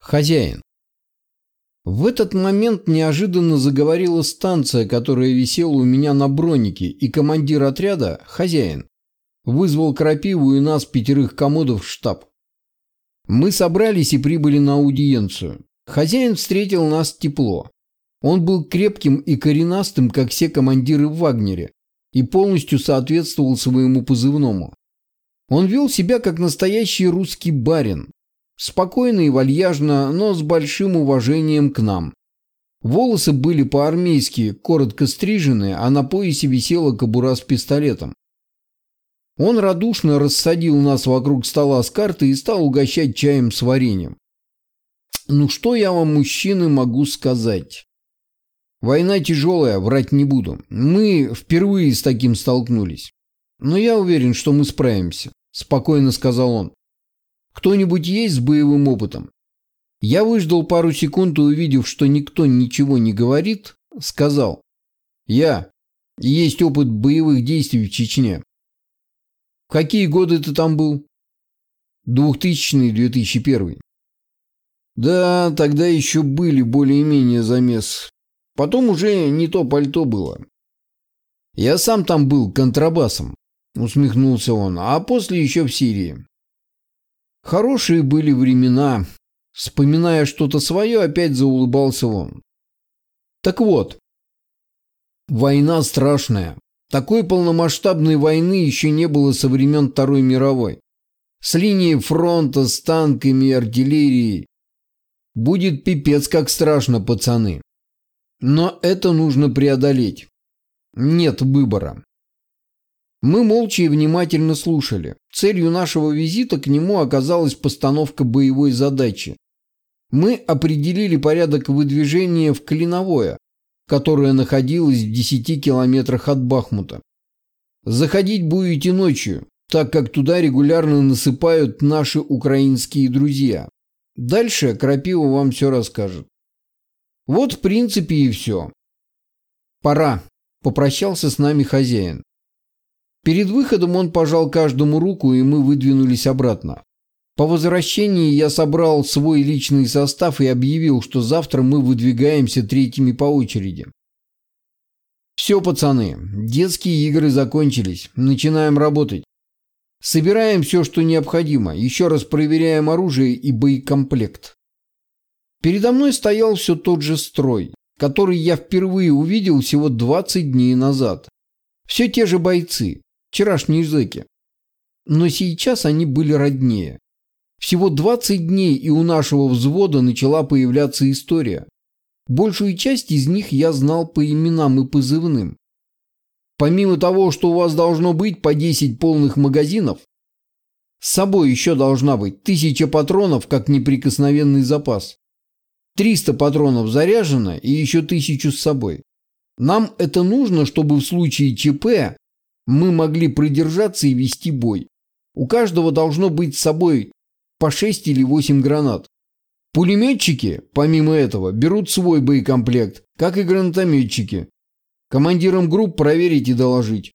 Хозяин. В этот момент неожиданно заговорила станция, которая висела у меня на бронике, и командир отряда, хозяин, вызвал Крапиву и нас, пятерых комодов, в штаб. Мы собрались и прибыли на аудиенцию. Хозяин встретил нас тепло. Он был крепким и коренастым, как все командиры в Вагнере, и полностью соответствовал своему позывному. Он вел себя как настоящий русский барин, спокойно и вальяжно, но с большим уважением к нам. Волосы были по-армейски коротко стрижены, а на поясе висела кобура с пистолетом. Он радушно рассадил нас вокруг стола с картой и стал угощать чаем с вареньем. Ну что я вам, мужчины, могу сказать? Война тяжелая, врать не буду. Мы впервые с таким столкнулись. Но я уверен, что мы справимся, спокойно сказал он. Кто-нибудь есть с боевым опытом? Я выждал пару секунд и, увидев, что никто ничего не говорит, сказал. Я. Есть опыт боевых действий в Чечне. В какие годы ты там был? 2000-2001. Да, тогда еще были более-менее замес. Потом уже не то пальто было. Я сам там был контрабасом, усмехнулся он, а после еще в Сирии. Хорошие были времена. Вспоминая что-то свое, опять заулыбался он. Так вот, война страшная. Такой полномасштабной войны еще не было со времен Второй мировой. С линии фронта, с танками и артиллерией. Будет пипец как страшно, пацаны. Но это нужно преодолеть. Нет выбора. Мы молча и внимательно слушали. Целью нашего визита к нему оказалась постановка боевой задачи. Мы определили порядок выдвижения в Клиновое, которое находилось в 10 километрах от Бахмута. Заходить будете ночью, так как туда регулярно насыпают наши украинские друзья. Дальше Крапива вам все расскажет. Вот в принципе и все. Пора. Попрощался с нами хозяин. Перед выходом он пожал каждому руку, и мы выдвинулись обратно. По возвращении я собрал свой личный состав и объявил, что завтра мы выдвигаемся третьими по очереди. Все, пацаны, детские игры закончились. Начинаем работать. Собираем все, что необходимо. Еще раз проверяем оружие и боекомплект. Передо мной стоял все тот же строй, который я впервые увидел всего 20 дней назад. Все те же бойцы, вчерашние зэки. Но сейчас они были роднее. Всего 20 дней, и у нашего взвода начала появляться история. Большую часть из них я знал по именам и позывным. Помимо того, что у вас должно быть по 10 полных магазинов, с собой еще должна быть тысяча патронов как неприкосновенный запас. 300 патронов заряжено и еще тысячу с собой. Нам это нужно, чтобы в случае ЧП мы могли продержаться и вести бой. У каждого должно быть с собой по 6 или 8 гранат. Пулеметчики, помимо этого, берут свой боекомплект, как и гранатометчики. Командирам групп проверить и доложить.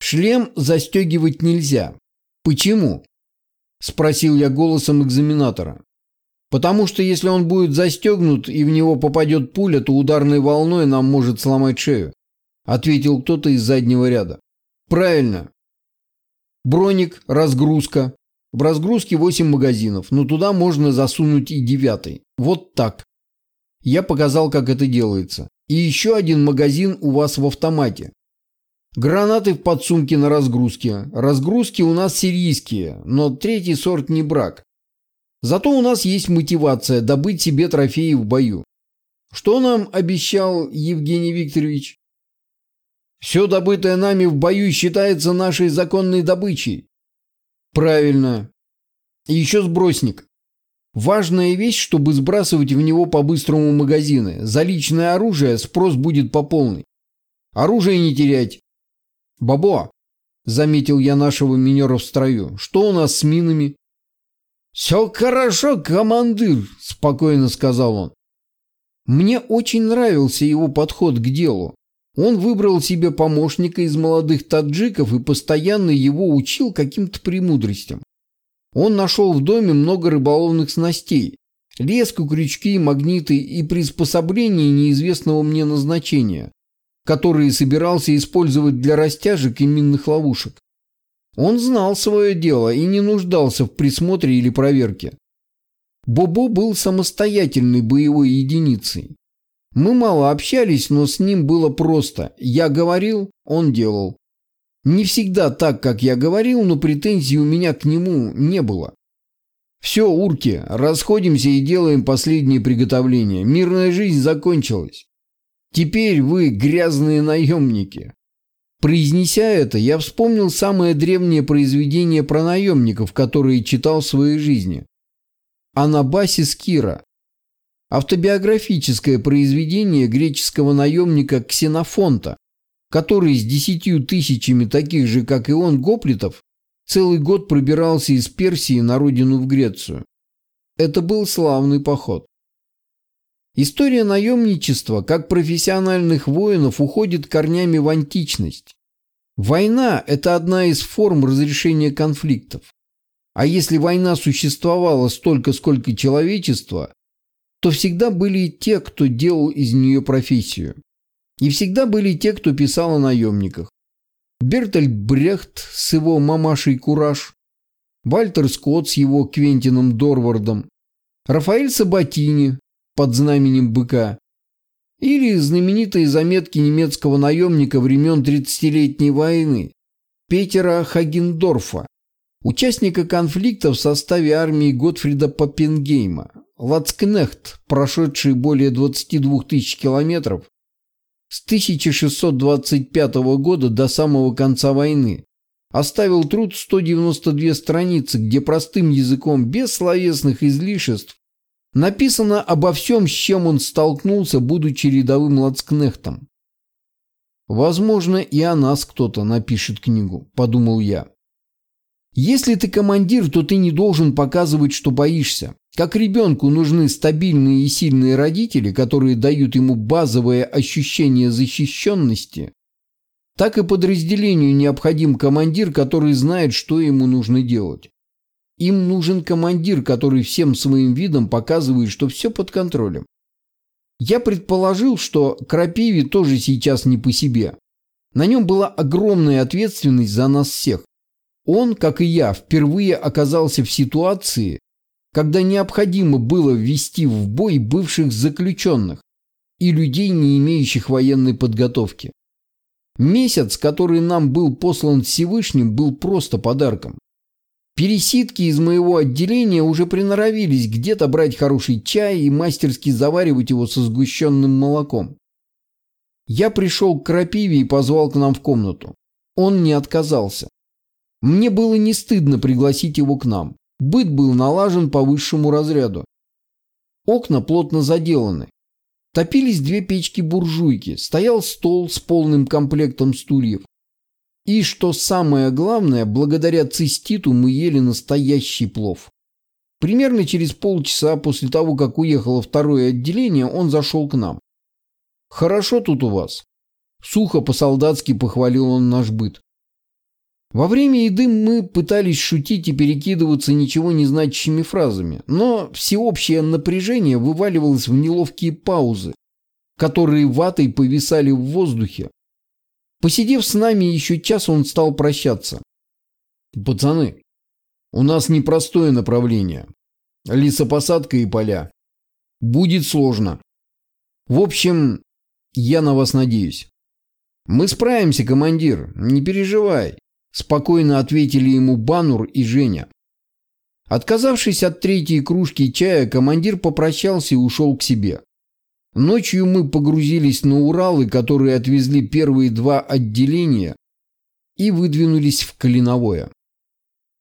Шлем застегивать нельзя. Почему? Спросил я голосом экзаменатора. Потому что если он будет застегнут и в него попадет пуля, то ударной волной нам может сломать шею. Ответил кто-то из заднего ряда. Правильно. Броник, разгрузка. В разгрузке 8 магазинов, но туда можно засунуть и девятый. Вот так. Я показал, как это делается. И еще один магазин у вас в автомате. Гранаты в подсумке на разгрузке. Разгрузки у нас сирийские, но третий сорт не брак. Зато у нас есть мотивация добыть себе трофеи в бою. Что нам обещал Евгений Викторович? Все добытое нами в бою считается нашей законной добычей. Правильно. И еще сбросник. Важная вещь, чтобы сбрасывать в него по-быстрому магазины. За личное оружие спрос будет по полной. Оружие не терять. Бабо, заметил я нашего минера в строю, что у нас с минами? «Все хорошо, командир», – спокойно сказал он. Мне очень нравился его подход к делу. Он выбрал себе помощника из молодых таджиков и постоянно его учил каким-то премудростям. Он нашел в доме много рыболовных снастей, Леску, крючки, магниты и приспособления неизвестного мне назначения, которые собирался использовать для растяжек и минных ловушек. Он знал свое дело и не нуждался в присмотре или проверке. Бобо был самостоятельной боевой единицей. Мы мало общались, но с ним было просто. Я говорил, он делал. Не всегда так, как я говорил, но претензий у меня к нему не было. Все, урки, расходимся и делаем последние приготовления. Мирная жизнь закончилась. Теперь вы грязные наемники. Произнеся это, я вспомнил самое древнее произведение про наемников, которое читал в своей жизни. Анабасис Кира. Автобиографическое произведение греческого наемника Ксенофонта, который с десятью тысячами таких же, как и он, гоплитов целый год пробирался из Персии на родину в Грецию. Это был славный поход. История наемничества, как профессиональных воинов, уходит корнями в античность. Война – это одна из форм разрешения конфликтов. А если война существовала столько, сколько человечества, то всегда были те, кто делал из нее профессию. И всегда были те, кто писал о наемниках. Бертольд Брехт с его мамашей Кураж, Вальтер Скотт с его Квентином Дорвардом, Рафаэль Сабатини под знаменем быка или знаменитые заметки немецкого наемника времен 30-летней войны Петера Хагендорфа, участника конфликта в составе армии Готфрида Паппенгейма, Лацкнехт, прошедший более 22 тысяч километров с 1625 года до самого конца войны. Оставил труд 192 страницы, где простым языком, без словесных излишеств, написано обо всем, с чем он столкнулся, будучи рядовым лацкнехтом. «Возможно, и о нас кто-то напишет книгу», – подумал я. «Если ты командир, то ты не должен показывать, что боишься. Как ребенку нужны стабильные и сильные родители, которые дают ему базовое ощущение защищенности, так и подразделению необходим командир, который знает, что ему нужно делать. Им нужен командир, который всем своим видом показывает, что все под контролем. Я предположил, что Крапиве тоже сейчас не по себе. На нем была огромная ответственность за нас всех. Он, как и я, впервые оказался в ситуации, когда необходимо было ввести в бой бывших заключенных и людей, не имеющих военной подготовки. Месяц, который нам был послан Всевышним, был просто подарком. Пересидки из моего отделения уже приноровились где-то брать хороший чай и мастерски заваривать его со сгущенным молоком. Я пришел к Крапиве и позвал к нам в комнату. Он не отказался. Мне было не стыдно пригласить его к нам. Быт был налажен по высшему разряду. Окна плотно заделаны. Топились две печки-буржуйки, стоял стол с полным комплектом стульев. И, что самое главное, благодаря циститу мы ели настоящий плов. Примерно через полчаса после того, как уехало второе отделение, он зашел к нам. «Хорошо тут у вас». Сухо по-солдатски похвалил он наш быт. Во время еды мы пытались шутить и перекидываться ничего не значащими фразами, но всеобщее напряжение вываливалось в неловкие паузы, которые ватой повисали в воздухе. Посидев с нами еще час, он стал прощаться. «Пацаны, у нас непростое направление. Лесопосадка и поля. Будет сложно. В общем, я на вас надеюсь». «Мы справимся, командир, не переживай. Спокойно ответили ему Банур и Женя. Отказавшись от третьей кружки чая, командир попрощался и ушел к себе. Ночью мы погрузились на Уралы, которые отвезли первые два отделения и выдвинулись в Клиновое.